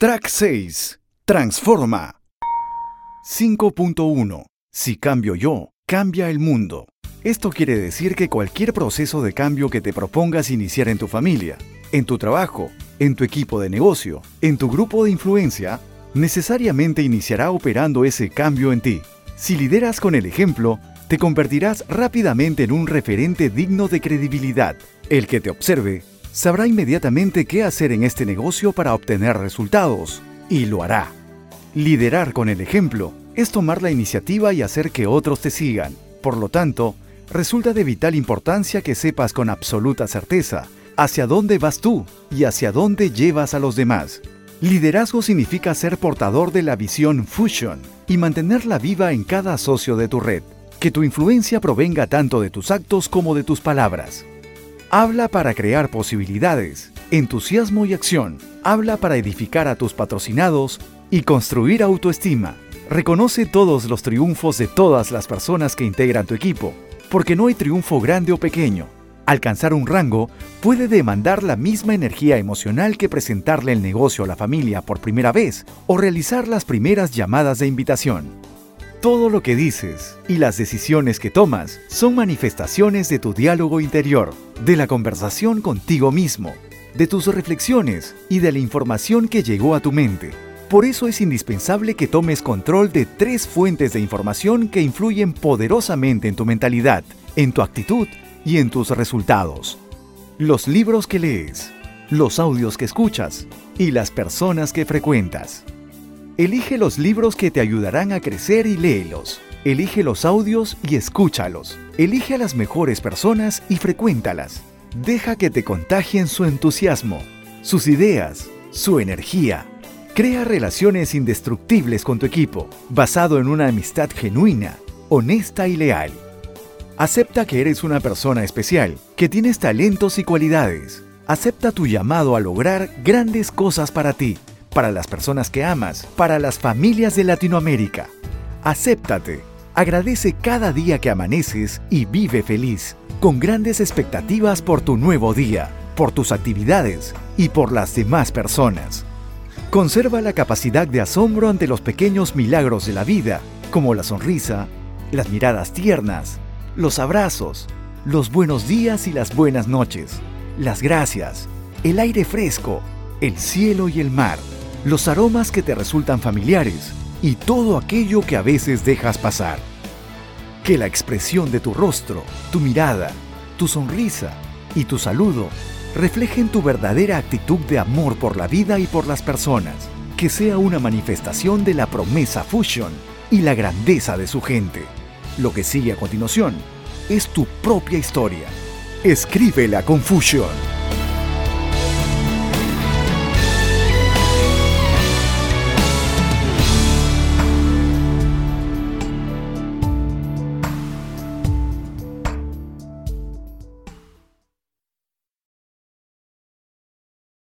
Track 6. Transforma. 5.1. Si cambio yo, cambia el mundo. Esto quiere decir que cualquier proceso de cambio que te propongas iniciar en tu familia, en tu trabajo, en tu equipo de negocio, en tu grupo de influencia, necesariamente iniciará operando ese cambio en ti. Si lideras con el ejemplo, te convertirás rápidamente en un referente digno de credibilidad. El que te observe sabrá inmediatamente qué hacer en este negocio para obtener resultados, y lo hará. Liderar con el ejemplo es tomar la iniciativa y hacer que otros te sigan. Por lo tanto, resulta de vital importancia que sepas con absoluta certeza hacia dónde vas tú y hacia dónde llevas a los demás. Liderazgo significa ser portador de la visión Fusion y mantenerla viva en cada socio de tu red. Que tu influencia provenga tanto de tus actos como de tus palabras. Habla para crear posibilidades, entusiasmo y acción. Habla para edificar a tus patrocinados y construir autoestima. Reconoce todos los triunfos de todas las personas que integran tu equipo, porque no hay triunfo grande o pequeño. Alcanzar un rango puede demandar la misma energía emocional que presentarle el negocio a la familia por primera vez o realizar las primeras llamadas de invitación. Todo lo que dices y las decisiones que tomas son manifestaciones de tu diálogo interior, de la conversación contigo mismo, de tus reflexiones y de la información que llegó a tu mente. Por eso es indispensable que tomes control de tres fuentes de información que influyen poderosamente en tu mentalidad, en tu actitud y en tus resultados. Los libros que lees, los audios que escuchas y las personas que frecuentas. Elige los libros que te ayudarán a crecer y léelos. Elige los audios y escúchalos. Elige a las mejores personas y frecuéntalas. Deja que te contagien su entusiasmo, sus ideas, su energía. Crea relaciones indestructibles con tu equipo, basado en una amistad genuina, honesta y leal. Acepta que eres una persona especial, que tienes talentos y cualidades. Acepta tu llamado a lograr grandes cosas para ti para las personas que amas, para las familias de Latinoamérica. Acéptate, agradece cada día que amaneces y vive feliz, con grandes expectativas por tu nuevo día, por tus actividades y por las demás personas. Conserva la capacidad de asombro ante los pequeños milagros de la vida, como la sonrisa, las miradas tiernas, los abrazos, los buenos días y las buenas noches, las gracias, el aire fresco, el cielo y el mar los aromas que te resultan familiares y todo aquello que a veces dejas pasar. Que la expresión de tu rostro, tu mirada, tu sonrisa y tu saludo reflejen tu verdadera actitud de amor por la vida y por las personas. Que sea una manifestación de la promesa Fusion y la grandeza de su gente. Lo que sigue a continuación es tu propia historia. Escríbela con Fusion.